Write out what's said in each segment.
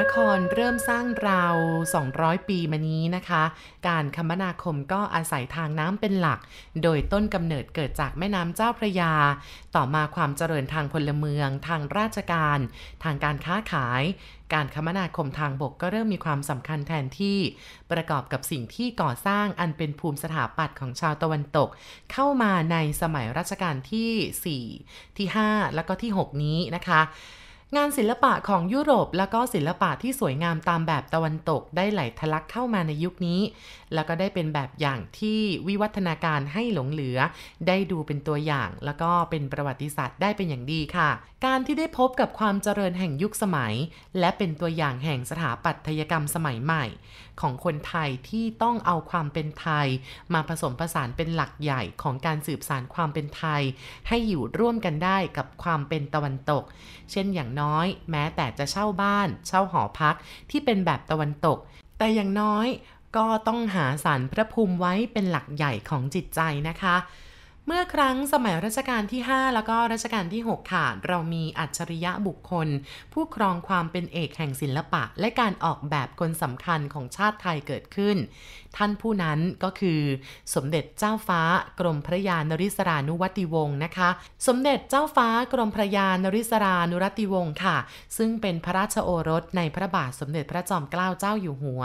นครเริ่มสร้างราว 200 ปีมานี้นะคะ การคมนาคมก็อาศัยทางน้ำเป็นหลัก โดยต้นกำเนิดเกิดจากแม่น้ำเจ้าพระยา ต่อมาความเจริญทางพลเมือง ทางราชการ ทางการค้าขายการคมนาคมทางบกก็เริ่มมีความสำคัญแทนที่ ประกอบกับสิ่งที่ก่อสร้างอันเป็นภูมิสถาปัตย์ของชาวตะวันตก เข้ามาในสมัยรัชกาลที่ 4 ที่ 5 แล้วก็ที่ 6 นี้นะคะ งานศิลปะของยุโรปแล้วก็ศิลปะที่สวยงามตามแบบตะวันตกได้ไหลทะลักเข้ามาในยุคนี้ แล้วก็ได้เป็นแบบอย่างที่วิวัฒนาการให้หลงเหลือ ได้ดูเป็นตัวอย่าง แล้วก็เป็นประวัติศาสตร์ได้เป็นอย่างดีค่ะ การที่ได้พบกับความเจริญแห่งยุคสมัย และเป็นตัวอย่างแห่งสถาปัตยกรรมสมัยใหม่ ของคนไทยที่ต้องเอาความเป็นไทย มาผสมผสานเป็นหลักใหญ่ของการสืบสานความเป็นไทย ให้อยู่ร่วมกันได้กับความเป็นตะวันตก เช่นอย่างน้อย แม้แต่จะเช่าบ้าน เช่าหอพักที่เป็นแบบตะวันตก แต่อย่างน้อยก็ต้องหาสารพระภูมิไว้เป็นหลักใหญ่ของจิตใจนะคะ เมื่อครั้งสมัยรัชกาลที่ 5 แล้วก็รัชกาลที่ 6 ค่ะ เรามีอัจฉริยะบุคคล ผู้ครองความเป็นเอกแห่งศิลปะ และการออกแบบคนสำคัญของชาติไทยเกิดขึ้น ท่านผู้นั้นก็คือ สมเด็จเจ้าฟ้ากรมพระยานริศรานุวัติวงศ์นะคะ สมเด็จเจ้าฟ้ากรมพระยานริศรานุรัติวงศ์ค่ะ ซึ่งเป็นพระราชโอรสในพระบาทสมเด็จพระจอมเกล้าเจ้าอยู่หัว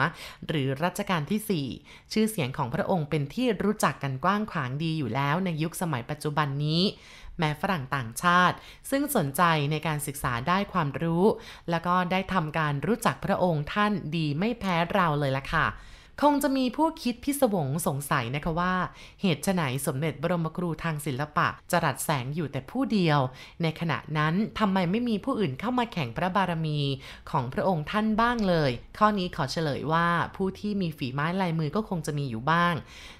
หรือรัชกาลที่ 4 ชื่อเสียงของพระองค์เป็นที่รู้จักกันกว้างขวางดีอยู่แล้วในยุุคสมัยปัจจุบันนี้ แม้ฝรั่งต่างชาติ ซึ่งสนใจในการศึกษาได้ความรู้ แล้วก็ได้ทำการรู้จักพระองค์ท่านดีไม่แพ้เราเลยล่ะค่ะคงจะมีผู้คิดพิศวงสงสัยนะคะว่า เหตุไหนสมเด็จบรมครูทางศิลปะจรัสแสงอยู่แต่ผู้เดียว ในขณะนั้นทำไมไม่มีผู้อื่นเข้ามาแข่งพระบารมีของพระองค์ท่านบ้างเลย ข้อนี้ขอเฉลยว่าผู้ที่มีฝีไม้ลายมือก็คงจะมีอยู่บ้าง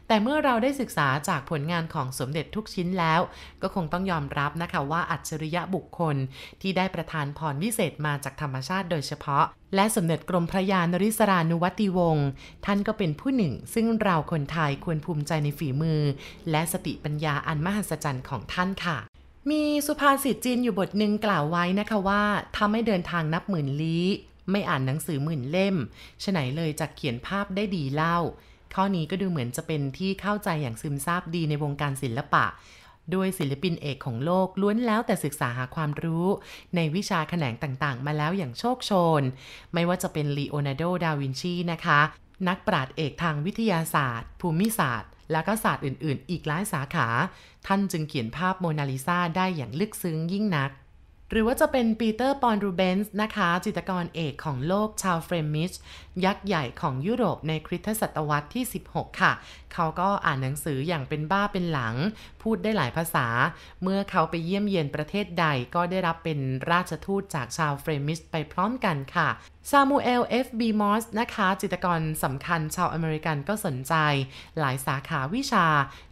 แต่เมื่อเราได้ศึกษาจากผลงานของสมเด็จทุกชิ้นแล้ว ก็คงต้องยอมรับนะคะว่าอัจฉริยะบุคคลที่ได้ประทานพรวิเศษมาจากธรรมชาติโดยเฉพาะ และสมเด็จกรมพระยานริศรานุวัติวงศ์ท่านก็เป็นผู้หนึ่ง ซึ่งเราคนไทยควรภูมิใจในฝีมือ และสติปัญญาอันมหัศจรรย์ของท่านค่ะมีสุภาษิตจีนอยู่บทหนึ่งกล่าวไว้นะคะว่าถ้าไม่เดินทางนับหมื่นลี้ ไม่อ่านหนังสือหมื่นเล่มฉไหนเลยจะเขียนภาพได้ดีเล่า ข้อนี้ก็ดูเหมือนจะเป็นที่เข้าใจอย่างซึมซาบดีในวงการศิลปะ โดยศิลปินเอกของโลกล้วนแล้วแต่ศึกษาหาความรู้ ในวิชาแขนงต่างๆ มาแล้วอย่างโชกโชน ไม่ว่าจะเป็นลีโอนาร์โด ดาวินชีนะคะ นักปราชญ์เอกทางวิทยาศาสตร์ ภูมิศาสตร์ และก็ศาสตร์อื่น ๆ อีกหลายสาขา ท่านจึงเขียนภาพโมนาลิซาได้อย่างลึกซึ้งยิ่งนัก หรือว่าจะเป็นปีเตอร์ พอล รูเบนส์นะคะ จิตรกรเอกของโลกชาวเฟรมิช ยักษ์ใหญ่ของยุโรปในคริสตศตวรรษที่ 16 ค่ะ เขาก็อ่านหนังสืออย่างเป็นบ้าเป็นหลัง พูดได้หลายภาษา เมื่อเขาไปเยี่ยมเยียนประเทศใดก็ได้รับเป็นราชทูตจากชาวเฟรมิชไปพร้อมกันค่ะซามูเอล เอฟบีมอร์ส นะคะ จิตรกรสำคัญชาวอเมริกันก็สนใจ หลายสาขาวิชา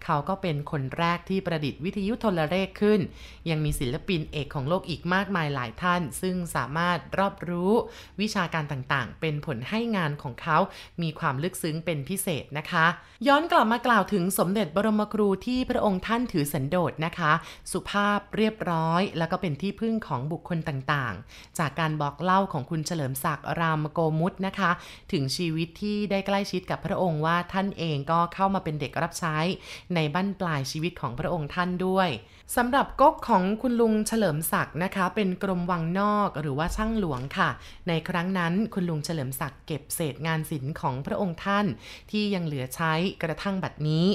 เขาก็เป็นคนแรกที่ประดิษฐ์วิทยุโทรเลขขึ้น ยังมีศิลปินเอกของโลกอีกมากมายหลายท่าน ซึ่งสามารถรอบรู้วิชาการต่างๆ เป็นผลให้งานของเขา มีความลึกซึ้งเป็นพิเศษนะคะ ย้อนกลับมากล่าวถึงสมเด็จบรมครูที่พระองค์ท่านถือสันโดษนะคะ สุภาพเรียบร้อย แล้วก็เป็นที่พึ่งของบุคคลต่างๆ จากการบอกเล่าของคุณเฉลิมศักดิ์รามโกมุตนะคะ ถึงชีวิตที่ได้ใกล้ชิดกับพระองค์ว่าท่านเองก็เข้ามาเป็นเด็กรับใช้ ในบั้นปลายชีวิตของพระองค์ท่านด้วยสำหรับก๊กของคุณลุงเฉลิมศักดิ์นะคะ เป็นกรมวังนอกหรือว่าช่างหลวงค่ะ ในครั้งนั้นคุณลุงเฉลิมศักดิ์เก็บเศษงานศิลป์ของพระองค์ท่าน ที่ยังเหลือใช้กระทงบัดนี้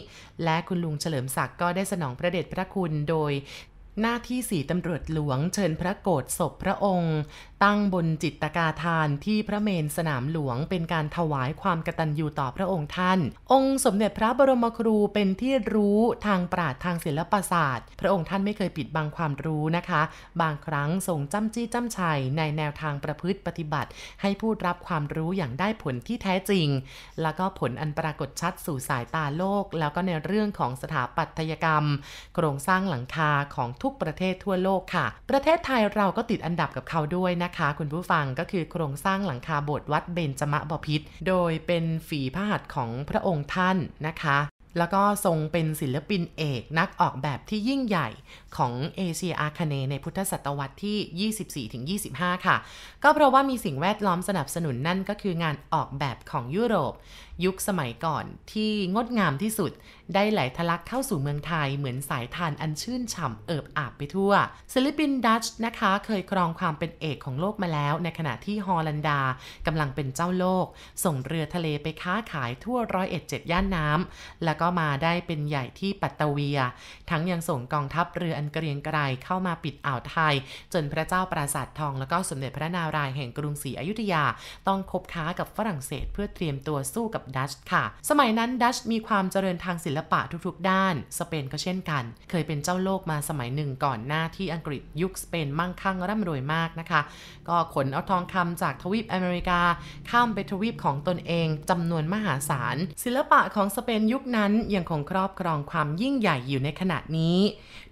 และคุณลุงเฉลิมศักดิ์ก็ได้สนองพระเดชพระคุณโดยหน้าที่สี่ตำรวจหลวงเชิญพระโกรธศพพระองค์ตั้งบนจิตตกาทานที่พระเมนสนามหลวงเป็นการถวายความกตัญญูต่อพระองค์ท่าน องค์สมเด็จพระบรมครูเป็นที่รู้ทางปราดทางศิลปศาสตร์ พระองค์ท่านไม่เคยปิดบังความรู้นะคะ บางครั้งทรงจ้ำจี้จ้ำชัยในแนวทางประพฤติปฏิบัติ ให้ผู้รับความรู้อย่างได้ผลที่แท้จริง แล้วก็ผลอันปรากฏชัดสู่สายตาโลก แล้วก็ในเรื่องของสถาปัตยกรรม โครงสร้างหลังคาของทุกประเทศทั่วโลกค่ะ ประเทศไทยเราก็ติดอันดับกับเขาด้วยนะคะ คุณผู้ฟังก็คือโครงสร้างหลังคาโบสถ์วัดเบญจมะบพิษโดยเป็นฝีพระหัตถ์ของพระองค์ท่านนะคะ แล้วก็ทรงเป็นศิลปินเอกนักออกแบบที่ยิ่งใหญ่ของเอเชียอาคเนในพุทธศตวรรษที่ 24-25 ค่ะ ก็เพราะว่ามีสิ่งแวดล้อมสนับสนุนนั่นก็คืองานออกแบบของยุโรป ยุคสมัยก่อนที่งดงามที่สุด ได้ไหลทะลักเข้าสู่เมืองไทยเหมือนสายทานอันชื่นฉ่ำเอิบอาบไปทั่ว ศิลปินดัตช์นะคะเคยครองความเป็นเอกของโลกมาแล้ว ในขณะที่ฮอลันดากำลังเป็นเจ้าโลก ส่งเรือทะเลไปค้าขายทั่วร้อยเอ็ดเจ็ดย่านน้ำแล้วก็มาได้เป็นใหญ่ที่ปัตตาเวีย ทั้งยังส่งกองทัพเรืออันเกรียงไกรเข้ามาปิดอ่าวไทย จนพระเจ้าปราสาททอง แล้วก็สมเด็จพระนารายณ์แห่งกรุงศรีอยุธยา ต้องคบค้ากับฝรั่งเศส เพื่อเตรียมตัวสู้กับดัชค่ะ สมัยนั้นดัชมีความเจริญทางศิลปะทุกๆ ด้าน สเปนก็เช่นกัน เคยเป็นเจ้าโลกมาสมัยหนึ่งก่อนหน้าที่อังกฤษยุคสเปนมั่งคั่งร่ำรวยมากนะคะ ก็ขนเอาทองคำจากทวีปอเมริกา ข้ามไปทวีปของตนเองจำนวนมหาศาล ศิลปะของสเปนยุคนั้นยังคงครอบครองความยิ่งใหญ่อยู่ในขณะนี้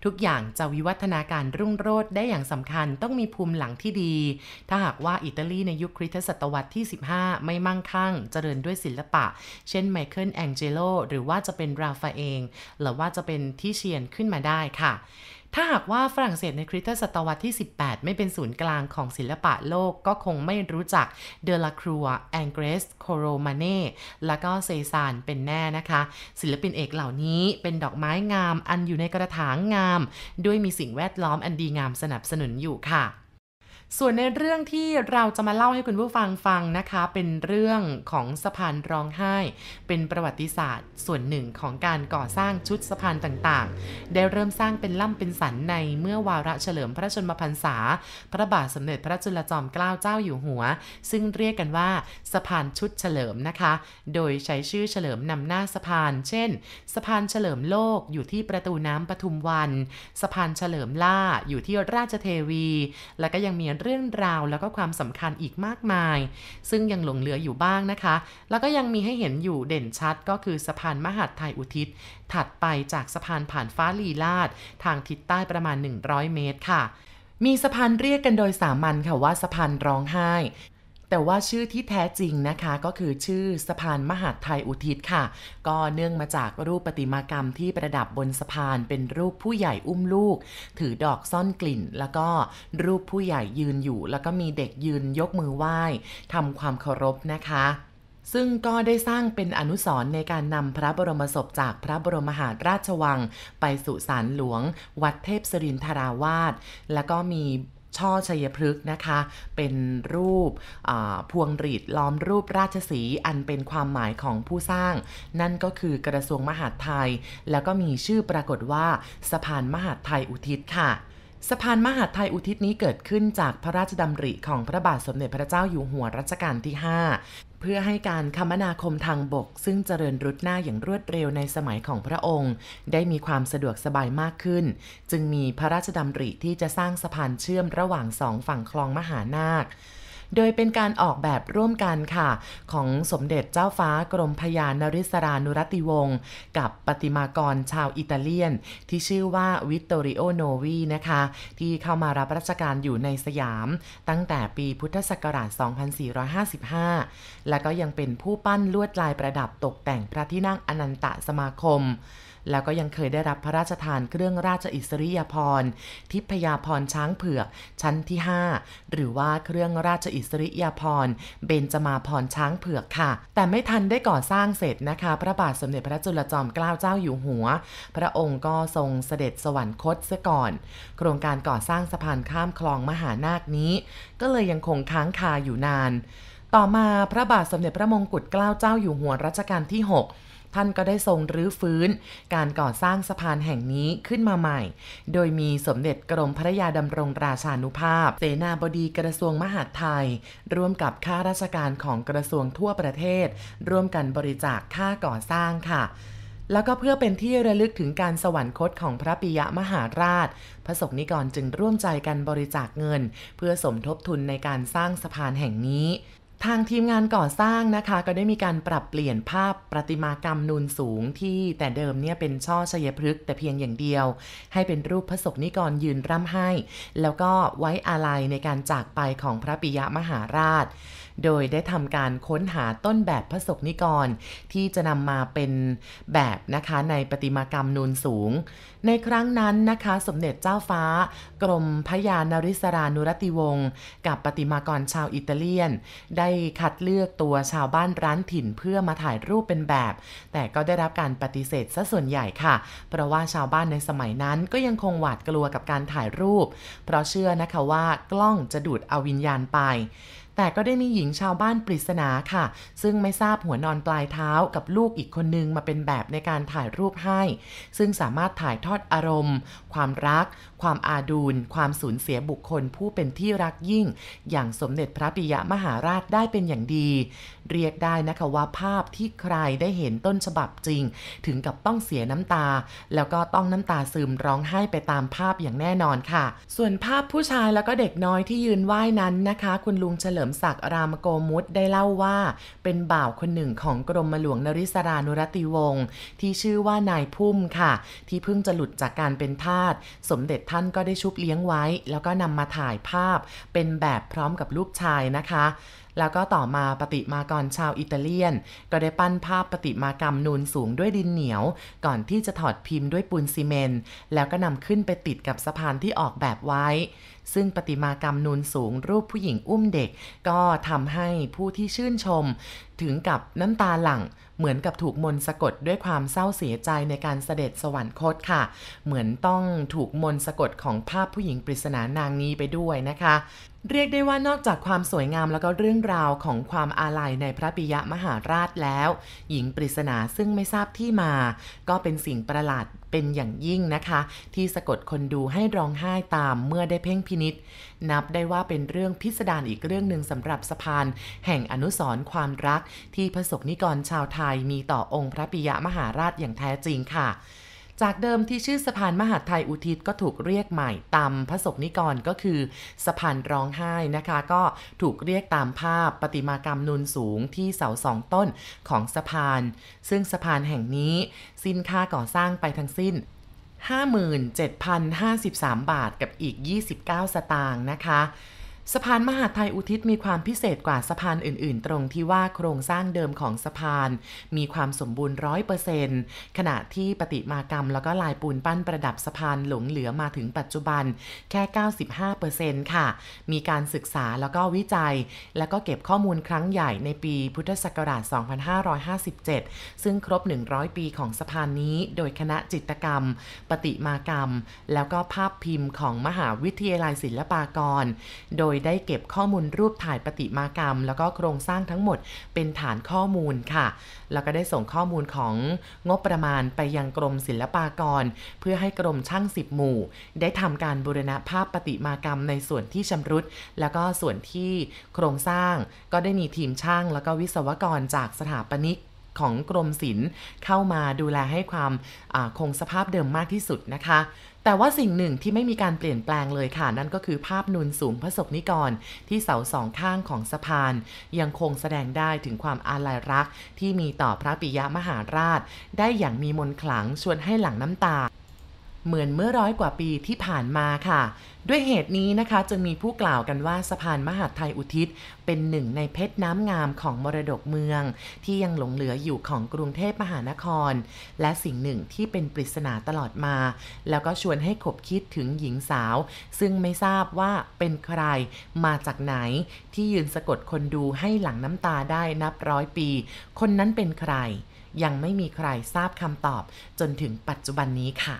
ทุกอย่างจะวิวัฒนาการรุ่งโรจน์ได้อย่างสำคัญต้องมีภูมิหลังที่ดี ถ้าหากว่าอิตาลีในยุคคริสตศตวรรษที่ 15 ไม่มั่งคั่ง เจริญด้วยศิลปะ เช่นไมเคิลแองเจโลหรือว่าจะเป็นราฟาเองหรือว่าจะเป็นที่เชียนขึ้นมาได้ค่ะ ถ้าหากว่าฝรั่งเศสในคริสตศตวรรษที่ 18 ไม่เป็นศูนย์กลางของศิลปะโลกก็คงไม่รู้จักเดลาครัวแองเกรสโคโรมาเน่และก็เซซานเป็นแน่นะคะ ศิลปินเอกเหล่านี้เป็นดอกไม้งามอันอยู่ในกระถางงาม ด้วยมีสิ่งแวดล้อมอันดีงามสนับสนุนอยู่ค่ะ ส่วนในเรื่องที่เราจะมาเล่าให้คุณผู้ฟังฟังนะคะ เป็นเรื่องของสะพานร้องไห้ เป็นประวัติศาสตร์ ส่วนหนึ่งของการก่อสร้างชุดสะพานต่างๆ ได้เริ่มสร้างเป็นล่ำเป็นสันในเมื่อวาระเฉลิมพระชนมพรรษา พระบาทสมเด็จพระจุลจอมเกล้าเจ้าอยู่หัว ซึ่งเรียกกันว่าสะพานชุดเฉลิมนะคะ โดยใช้ชื่อเฉลิมนำหน้าสะพาน เช่น สะพานเฉลิมโลกอยู่ที่ประตูน้ำปทุมวัน สะพานเฉลิมล่าอยู่ที่ราชเทวี และก็ยังมีเรื่องราวแล้วก็ความสำคัญอีกมากมาย ซึ่งยังหลงเหลืออยู่บ้างนะคะ แล้วก็ยังมีให้เห็นอยู่เด่นชัดก็คือสะพานมหาดไทยอุทิศ ถัดไปจากสะพานผ่านฟ้าลีลาด ทางทิศใต้ประมาณ 100 เมตรค่ะมีสะพานเรียกกันโดยสามัญค่ะว่าสะพานร้องไห้ แต่ว่าชื่อที่แท้จริงนะคะก็คือชื่อสะพานมหาดไทยอุทิศค่ะ ก็เนื่องมาจากรูปประติมากรรมที่ประดับบนสะพานเป็นรูปผู้ใหญ่อุ้มลูก ถือดอกซ่อนกลิ่น แล้วก็รูปผู้ใหญ่ยืนอยู่ แล้วก็มีเด็กยืนยกมือไหว้ทำความเคารพนะคะซึ่งก็ได้สร้างเป็นอนุสรณ์ในการนำพระบรมศพจากพระบรมหาราชวัง ไปสู่ศาลหลวง วัดเทพศรินทราวาส แล้วก็มี ช่อชัยพฤกษ์นะคะ เป็นรูปพวงหรีดล้อมรูปราชสีอันเป็นความหมายของผู้สร้าง นั่นก็คือกระทรวงมหาดไทย แล้วก็มีชื่อปรากฏว่าสะพานมหาดไทยอุทิศค่ะ สะพานมหาดไทยอุทิศนี้เกิดขึ้นจากพระราชดำริของพระบาทสมเด็จพระเจ้าอยู่หัวรัชกาลที่ 5 เพื่อให้การคมนาคมทางบก ซึ่งเจริญรุดหน้าอย่างรวดเร็วในสมัยของพระองค์ ได้มีความสะดวกสบายมากขึ้น จึงมีพระราชดำริที่จะสร้างสะพานเชื่อมระหว่างสองฝั่งคลองมหานาค โดยเป็นการออกแบบร่วมกันค่ะ ของสมเด็จเจ้าฟ้ากรมพยานริศรานุรัติวงศ์กับปฏิมากรชาวอิตาเลียน ที่ชื่อว่าวิตโตริโอโนวีนะคะ ที่เข้ามารับราชการอยู่ในสยาม ตั้งแต่ปีพุทธศักราช 2455 และก็ยังเป็นผู้ปั้นลวดลายประดับตกแต่งพระที่นั่งอนันตสมาคม แล้วก็ยังเคยได้รับพระราชทานเครื่องราชอิสริยาภรณ์ ทิพยาภรณ์ช้างเผือก ชั้นที่ 5 หรือว่าเครื่องราชอิสริยาภรณ์เบญจมาภรณ์ช้างเผือกค่ะ แต่ไม่ทันได้ก่อสร้างเสร็จนะคะ พระบาทสมเด็จพระจุลจอมเกล้าเจ้าอยู่หัว พระองค์ก็ทรงเสด็จสวรรคตเสียก่อน โครงการก่อสร้างสะพานข้ามคลองมหานาคนี้ ก็เลยยังคงค้างคาอยู่นาน ต่อมาพระบาทสมเด็จพระมงกุฎเกล้าเจ้าอยู่หัวรัชกาลที่ 6 ท่านก็ได้ทรงรื้อฟื้น การก่อสร้างสะพานแห่งนี้ขึ้นมาใหม่ โดยมีสมเด็จกรมพระยาดำรงราชานุภาพ เสนาบดีกระทรวงมหาดไทย ร่วมกับข้าราชการของกระทรวงทั่วประเทศ ร่วมกันบริจาคค่าก่อสร้างค่ะแล้วก็เพื่อเป็นที่ระลึกถึงการสวรรคตของพระปิยมหาราช พระสงฆ์นิกรจึงร่วมใจกันบริจาคเงิน เพื่อสมทบทุนในการสร้างสะพานแห่งนี้ ทางทีมงานก่อสร้างนะคะ ก็ได้มีการปรับเปลี่ยนภาพประติมากรรมนูนสูงที่แต่เดิมเนี่ยเป็นช่อชัยพฤกษ์แต่เพียงอย่างเดียว ให้เป็นรูปพระศกนิกรยืนร่ำไห้ แล้วก็ไว้อาลัยในการจากไปของพระปิยมหาราช โดยได้ทำการค้นหาต้นแบบพระศกนิกร ที่จะนำมาเป็นแบบนะคะในประติมากรรมนูนสูง ในครั้งนั้นนะคะ สมเด็จเจ้าฟ้า กรมพยานริศรานุรติวงศ์กับประติมากรชาวอิตาเลียน ได้คัดเลือกตัวชาวบ้านร้านถิ่นเพื่อมาถ่ายรูปเป็นแบบ แต่ก็ได้รับการปฏิเสธซะส่วนใหญ่ค่ะ เพราะว่าชาวบ้านในสมัยนั้นก็ยังคงหวาดกลัวกับการถ่ายรูป เพราะเชื่อนะคะว่ากล้องจะดูดเอาวิญญาณไป แต่ก็ได้มีหญิงชาวบ้านปริศนาค่ะ ซึ่งไม่ทราบหัวนอนปลายเท้ากับลูกอีกคนนึงมาเป็นแบบในการถ่ายรูปให้ ซึ่งสามารถถ่ายทอดอารมณ์ ความรัก ความอาดูลความสูญเสียบุคคลผู้เป็นที่รักยิ่ง อย่างสมเด็จพระปิยมหาราชได้เป็นอย่างดี เรียกได้นะคะว่าภาพที่ใครได้เห็นต้นฉบับจริง ถึงกับต้องเสียน้ำตา แล้วก็ต้องน้ำตาซึมร้องไห้ไปตามภาพอย่างแน่นอนค่ะ ส่วนภาพผู้ชายแล้วก็เด็กน้อยที่ยืนไหว้นั้นนะคะ คุณลุงเฉลิมศักดิ์รามโกมุตได้เล่าว่า เป็นบ่าวคนหนึ่งของกรมหลวงนริศรานุรติวงศ์ที่ชื่อว่านายพุ่มค่ะ ที่เพิ่งจะหลุดจากการเป็นทาสสมเด็จท่านก็ได้ชุบเลี้ยงไว้ แล้วก็นำมาถ่ายภาพ เป็นแบบพร้อมกับลูกชายนะคะ แล้วก็ต่อมาปฏิมากรชาวอิตาเลียน ก็ได้ปั้นภาพปฏิมากรรมนูนสูงด้วยดินเหนียว ก่อนที่จะถอดพิมพ์ด้วยปูนซีเมนต์แล้วก็นำขึ้นไปติดกับสะพานที่ออกแบบไว้ ซึ่งปฏิมากรรมนูนสูงรูปผู้หญิงอุ้มเด็ก ก็ทำให้ผู้ที่ชื่นชม ถึงกับน้ำตาหลั่งเหมือนกับถูกมนต์สะกดด้วยความเศร้าเสียใจในการเสด็จสวรรคตค่ะ เหมือนต้องถูกมนต์สะกดของภาพผู้หญิงปริศนานางนี้ไปด้วยนะคะ เรียกได้ว่านอกจากความสวยงามแล้วก็เรื่องราวของความอาลัยในพระปิยมหาราชแล้ว หญิงปริศนาซึ่งไม่ทราบที่มา ก็เป็นสิ่งประหลาดเป็นอย่างยิ่งนะคะ ที่สะกดคนดูให้ร้องไห้ตามเมื่อได้เพ่งพินิษนับได้ว่าเป็นเรื่องพิสดารอีกเรื่องหนึ่งสำหรับสะพานแห่งอนุสรความรัก ที่พระสกนิกรชาวไทยมีต่อองค์พระปิยมหาราชอย่างแท้จริงค่ะ จากเดิมที่ชื่อสะพานมหาดไทยอุทิศก็ถูกเรียกใหม่ตามพระศกนิกรก็คือสะพานร้องไห้นะคะ ก็ถูกเรียกตามภาพประติมากรรมนูนสูงที่เสาสองต้นของสะพาน ซึ่งสะพานแห่งนี้สิ้นค่าก่อสร้างไปทั้งสิ้น57,053 บาทกับอีก 29 สตางค์นะคะ สะพานมหาไทยอุทิศมีความพิเศษกว่าสะพานอื่น ๆ ตรงที่ว่าโครงสร้างเดิมของสะพาน มีความสมบูรณ์ร้อยเปอร์เซ็นต์ขณะที่ปฏิมากรรมแล้วก็ลายปูนปั้นประดับสะพานหลงเหลือมาถึงปัจจุบันแค่ 95%ค่ะ มีการศึกษาแล้วก็วิจัย แล้วก็เก็บข้อมูลครั้งใหญ่ในปีพุทธศักราช 2557 ซึ่งครบ 100 ปีของสะพานนี้โดยคณะจิตกรรม ปฏิมากรรม แล้วก็ภาพพิมพ์ของมหาวิทยาลัยศิลปากร โดยได้เก็บข้อมูลรูปถ่ายปฏิมากรรม แล้วก็โครงสร้างทั้งหมดเป็นฐานข้อมูลค่ะ แล้วก็ได้ส่งข้อมูลของงบประมาณไปยังกรมศิลปากร เพื่อให้กรมช่างสิบหมู่ ได้ทำการบูรณะภาพปฏิมากรรมในส่วนที่ชำรุด แล้วก็ส่วนที่โครงสร้างก็ได้มีทีมช่างแล้วก็วิศวกรจากสถาปนิก ของกรมศิลป์เข้ามาดูแลให้ความคงสภาพเดิมมากที่สุดนะคะ แต่ว่าสิ่งหนึ่งที่ไม่มีการเปลี่ยนแปลงเลยค่ะ นั่นก็คือภาพนูนสูงพระศพนิกร ที่เสาสองข้างของสะพาน ยังคงแสดงได้ถึงความอาลัยรัก ที่มีต่อพระปิยมหาราช ได้อย่างมีมนขลังชวนให้หลั่งน้ำตา เหมือนเมื่อร้อยกว่าปีที่ผ่านมาค่ะ ด้วยเหตุนี้นะคะจึงมีผู้กล่าวกันว่าสะพานมหาดไทยอุทิศ เป็นหนึ่งในเพชรน้ำงามของมรดกเมือง ที่ยังหลงเหลืออยู่ของกรุงเทพมหานคร และสิ่งหนึ่งที่เป็นปริศนาตลอดมา แล้วก็ชวนให้ขบคิดถึงหญิงสาว ซึ่งไม่ทราบว่าเป็นใครมาจากไหนที่ยืนสะกดคนดูให้หลังน้ำตาได้นับร้อยปี คนนั้นเป็นใคร ยังไม่มีใครทราบคำตอบจนถึงปัจจุบันนี้ค่ะ